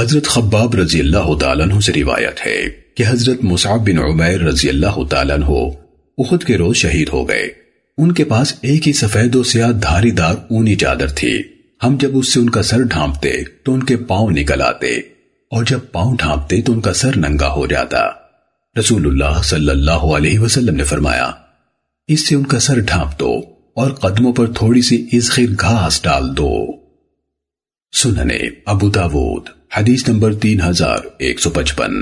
حضرت خباب رضی اللہ تعالیٰ عنہ سے روایت ہے کہ حضرت مصعب بن عمیر رضی اللہ تعالیٰ عنہ اخد کے روز شہید ہو گئے۔ ان کے پاس ایک ہی سفید و سیاہ دھاری دار اونی چادر تھی۔ ہم جب اس سے ان کا سر ڈھانپتے تو ان کے پاؤں نکل آتے اور جب پاؤں ڈھانپتے تو ان کا سر ننگا ہو جاتا۔ رسول اللہ صلی اللہ علیہ وسلم نے فرمایا، اس سے ان کا سر ڈھانپ دو اور قدموں پر تھوڑی سی ازخیر گھاس ڈال دو۔ سننے ابو داود۔ حدیث نمبر تین ہزار ایک سو پچپن۔